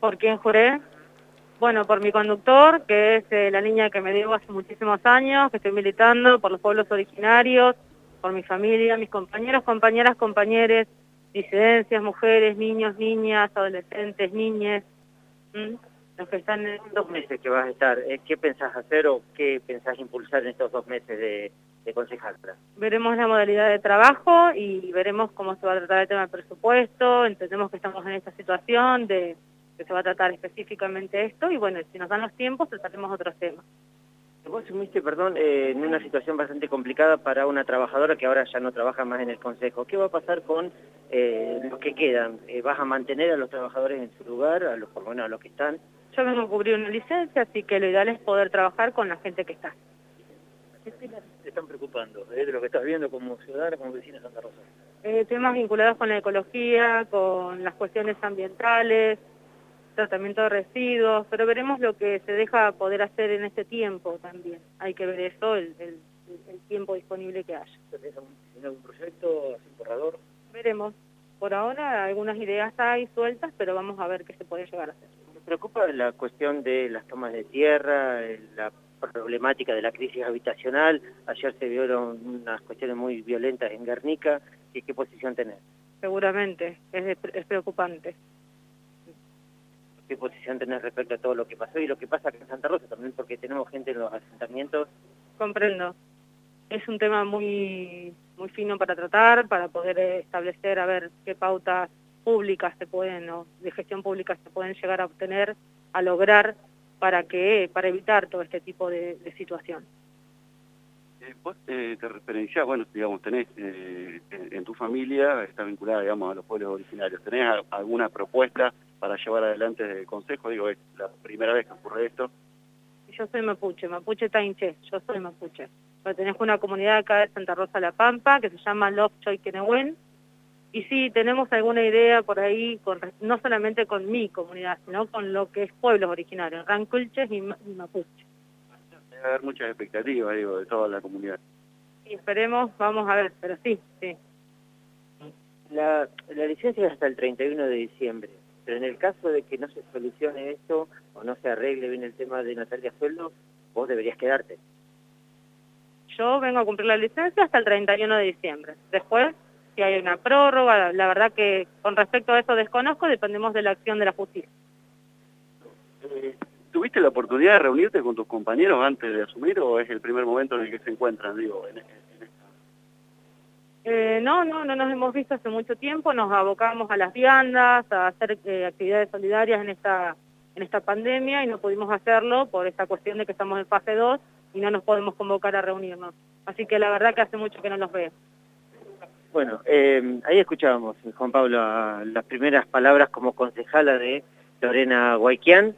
¿Por quién juré? Bueno, por mi conductor, que es eh, la niña que me dio hace muchísimos años, que estoy militando, por los pueblos originarios, por mi familia, mis compañeros, compañeras, compañeros, disidencias, mujeres, niños, niñas, adolescentes, niñes, los que están en... Dos meses que vas a estar, eh, ¿qué pensás hacer o qué pensás impulsar en estos dos meses de, de Veremos la modalidad de trabajo y veremos cómo se va a tratar el tema del presupuesto, entendemos que estamos en esta situación de que se va a tratar específicamente esto y bueno, si nos dan los tiempos trataremos otros temas. Vos asumiste, perdón, eh, en una situación bastante complicada para una trabajadora que ahora ya no trabaja más en el Consejo. ¿Qué va a pasar con eh, los que quedan? Eh, ¿Vas a mantener a los trabajadores en su lugar, a los, por lo menos a los que están? Yo vengo a cubrir una licencia, así que lo ideal es poder trabajar con la gente que está. ¿Qué temas te están preocupando de lo que estás viendo como ciudadana, como vecina de Santa Rosa? temas vinculados con la ecología, con las cuestiones ambientales, tratamiento de residuos, pero veremos lo que se deja poder hacer en este tiempo también. Hay que ver eso, el, tiempo disponible que haya. ¿Tienes algún proyecto así borrador? Veremos. Por ahora algunas ideas hay sueltas, pero vamos a ver qué se puede llegar a hacer. ¿Me preocupa la cuestión de las tomas de tierra, la problemática de la crisis habitacional? Ayer se vieron unas cuestiones muy violentas en Guernica. ¿Qué, qué posición tenés? Seguramente, es, es preocupante qué posición tenés respecto a todo lo que pasó y lo que pasa en Santa Rosa también, porque tenemos gente en los asentamientos. Comprendo. Es un tema muy, muy fino para tratar, para poder establecer a ver qué pautas públicas se pueden, o de gestión pública se pueden llegar a obtener, a lograr, para que para evitar todo este tipo de, situación. Eh, vos te referenciás, bueno, digamos, tenés eh, en, tu familia, está vinculada, digamos, a los pueblos originarios, ¿tenés alguna propuesta para llevar adelante el Consejo? Digo, es la primera vez que ocurre esto. Yo soy mapuche, mapuche tainche, yo soy mapuche. Pertenezco a una comunidad acá de Santa Rosa La Pampa que se llama Love Choy Y sí, tenemos alguna idea por ahí, con, no solamente con mi comunidad, sino con lo que es pueblos originarios, Ranculches y, Mapuche. Debe haber muchas expectativas, digo, de toda la comunidad. Y esperemos, vamos a ver, pero sí, sí. La, la licencia es hasta el 31 de diciembre. Pero en el caso de que no se solucione esto o no se arregle bien el tema de Natalia Sueldo, vos deberías quedarte. Yo vengo a cumplir la licencia hasta el 31 de diciembre. Después, si hay una prórroga, la verdad que con respecto a eso desconozco, dependemos de la acción de la justicia. Eh, ¿Tuviste la oportunidad de reunirte con tus compañeros antes de asumir o es el primer momento en el que se encuentran, digo, en, eh, no, no, no nos hemos visto hace mucho tiempo, nos abocamos a las viandas, a hacer eh, actividades solidarias en esta, en esta pandemia y no pudimos hacerlo por esta cuestión de que estamos en fase 2 y no nos podemos convocar a reunirnos. Así que la verdad que hace mucho que no los veo. Bueno, eh, ahí escuchábamos, Juan Pablo, las primeras palabras como concejala de Lorena Guayquián.